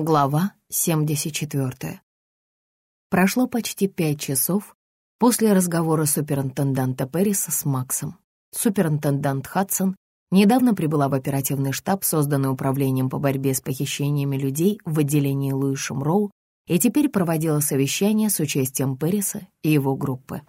Глава 74. Прошло почти пять часов после разговора суперинтенданта Перриса с Максом. Суперинтендант Хадсон недавно прибыла в оперативный штаб, созданный Управлением по борьбе с похищениями людей в отделении Луишем Роу, и теперь проводила совещание с участием Перриса и его группы.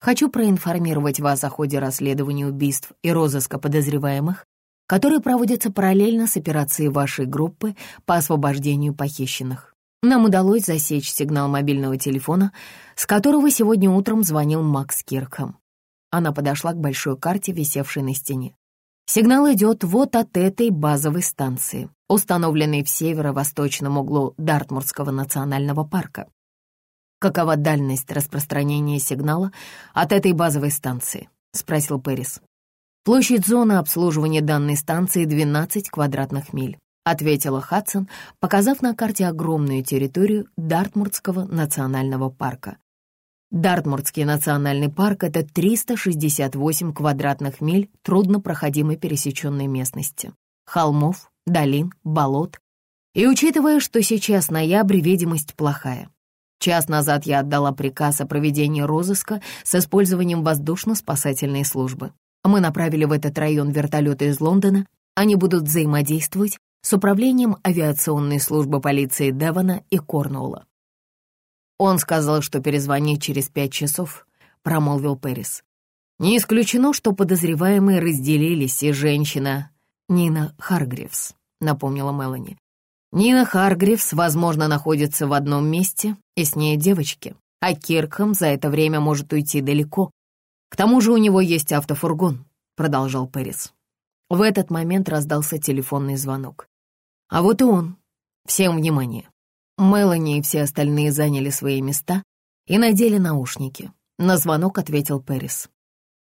Хочу проинформировать вас о ходе расследования убийств и розыска подозреваемых, которые проводятся параллельно с операцией вашей группы по освобождению похищенных. Нам удалось засечь сигнал мобильного телефона, с которого сегодня утром звонил Макс Киркхэм. Она подошла к большой карте, висевшей на стене. Сигнал идет вот от этой базовой станции, установленной в северо-восточном углу Дартмурского национального парка. «Какова дальность распространения сигнала от этой базовой станции?» — спросил Пэрис. «Площадь зоны обслуживания данной станции 12 квадратных миль», — ответила Хадсон, показав на карте огромную территорию Дартмуртского национального парка. Дартмуртский национальный парк — это 368 квадратных миль труднопроходимой пересеченной местности. Холмов, долин, болот. И учитывая, что сейчас ноябрь, видимость плохая. Час назад я отдала приказ о проведении розыска с использованием воздушно-спасательной службы. Мы направили в этот район вертолеты из Лондона. Они будут взаимодействовать с управлением авиационной службы полиции Девона и Корнуолла. «Он сказал, что перезвонит через пять часов», — промолвил Пэрис. «Не исключено, что подозреваемые разделились, и женщина Нина Харгривс», — напомнила Мелани. «Нина Харгривс, возможно, находится в одном месте, и с ней девочки, а Киркхэм за это время может уйти далеко. К тому же у него есть автофургон», — продолжал Пэрис. В этот момент раздался телефонный звонок. «А вот и он. Всем внимание. Мелани и все остальные заняли свои места и надели наушники. На звонок ответил Пэрис.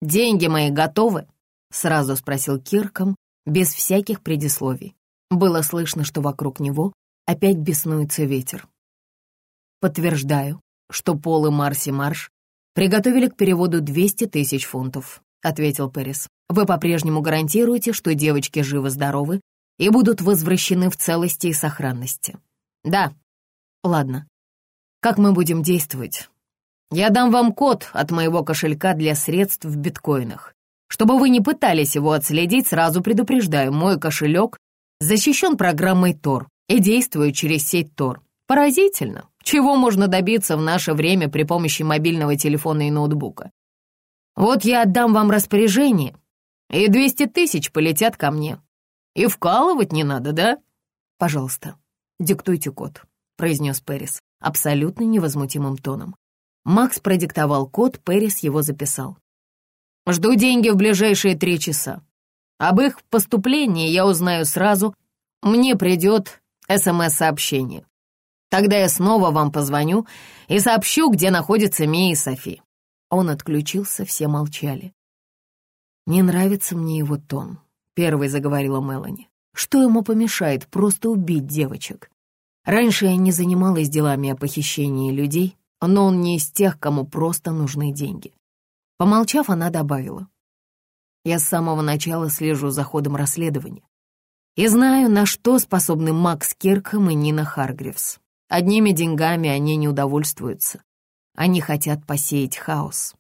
«Деньги мои готовы?» — сразу спросил Кирком, без всяких предисловий. Было слышно, что вокруг него опять беснуется ветер. «Подтверждаю, что Пол и Марси Марш приготовили к переводу 200 тысяч фунтов», — ответил Пэрис. «Вы по-прежнему гарантируете, что девочки живы-здоровы и будут возвращены в целости и сохранности?» «Да», Ладно, как мы будем действовать? Я дам вам код от моего кошелька для средств в биткоинах. Чтобы вы не пытались его отследить, сразу предупреждаю, мой кошелек защищен программой Tor и действует через сеть Tor. Поразительно, чего можно добиться в наше время при помощи мобильного телефона и ноутбука. Вот я отдам вам распоряжение, и 200 тысяч полетят ко мне. И вкалывать не надо, да? Пожалуйста, диктуйте код произнес Пэрис абсолютно невозмутимым тоном. Макс продиктовал код, Пэрис его записал. «Жду деньги в ближайшие три часа. Об их поступлении я узнаю сразу. Мне придет СМС-сообщение. Тогда я снова вам позвоню и сообщу, где находятся Мия и Софи». Он отключился, все молчали. «Не нравится мне его тон», — первой заговорила Мелани. «Что ему помешает просто убить девочек? Раньше я не занималась делами о похищении людей, но он не из тех, кому просто нужны деньги. Помолчав, она добавила. Я с самого начала слежу за ходом расследования и знаю, на что способны Макс Киркхэм и Нина Харгривс. Одними деньгами они не удовольствуются. Они хотят посеять хаос.